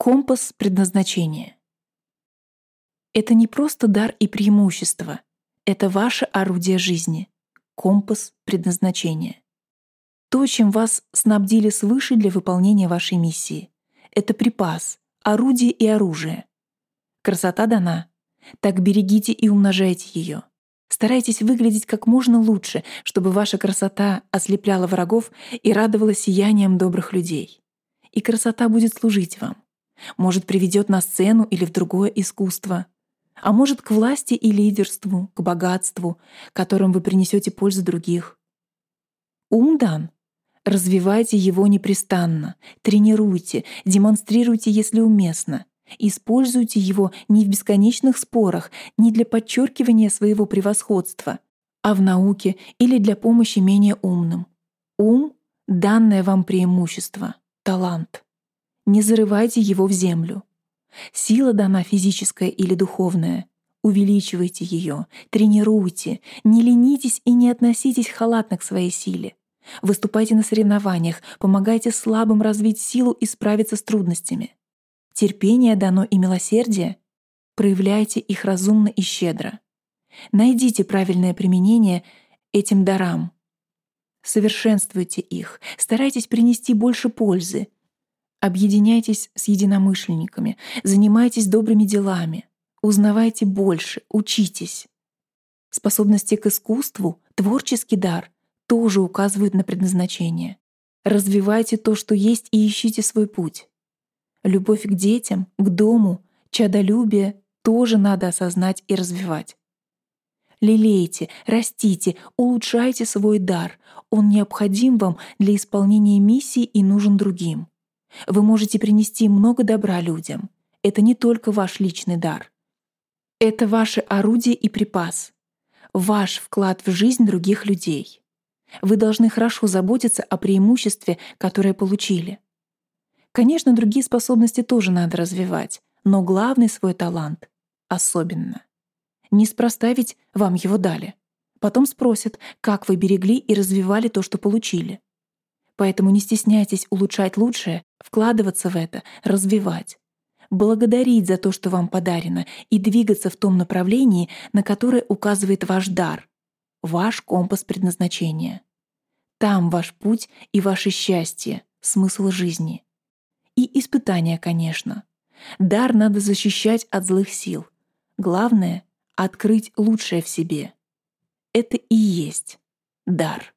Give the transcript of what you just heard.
Компас предназначения. Это не просто дар и преимущество. Это ваше орудие жизни. Компас предназначения. То, чем вас снабдили свыше для выполнения вашей миссии. Это припас, орудие и оружие. Красота дана. Так берегите и умножайте ее. Старайтесь выглядеть как можно лучше, чтобы ваша красота ослепляла врагов и радовала сиянием добрых людей. И красота будет служить вам. Может, приведет на сцену или в другое искусство. А может, к власти и лидерству, к богатству, которым вы принесете пользу других. Ум дан. Развивайте его непрестанно, тренируйте, демонстрируйте, если уместно. Используйте его не в бесконечных спорах, не для подчеркивания своего превосходства, а в науке или для помощи менее умным. Ум — данное вам преимущество, талант не зарывайте его в землю. Сила дана физическая или духовная. Увеличивайте ее, тренируйте, не ленитесь и не относитесь халатно к своей силе. Выступайте на соревнованиях, помогайте слабым развить силу и справиться с трудностями. Терпение дано и милосердие. Проявляйте их разумно и щедро. Найдите правильное применение этим дарам. Совершенствуйте их, старайтесь принести больше пользы, Объединяйтесь с единомышленниками, занимайтесь добрыми делами, узнавайте больше, учитесь. Способности к искусству, творческий дар тоже указывают на предназначение. Развивайте то, что есть, и ищите свой путь. Любовь к детям, к дому, чадолюбие тоже надо осознать и развивать. Лелейте, растите, улучшайте свой дар. Он необходим вам для исполнения миссии и нужен другим. Вы можете принести много добра людям. Это не только ваш личный дар. Это ваше орудие и припас. Ваш вклад в жизнь других людей. Вы должны хорошо заботиться о преимуществе, которое получили. Конечно, другие способности тоже надо развивать, но главный свой талант — особенно. Неспроста ведь вам его дали. Потом спросят, как вы берегли и развивали то, что получили. Поэтому не стесняйтесь улучшать лучшее, вкладываться в это, развивать. Благодарить за то, что вам подарено, и двигаться в том направлении, на которое указывает ваш дар, ваш компас предназначения. Там ваш путь и ваше счастье, смысл жизни. И испытания, конечно. Дар надо защищать от злых сил. Главное — открыть лучшее в себе. Это и есть дар.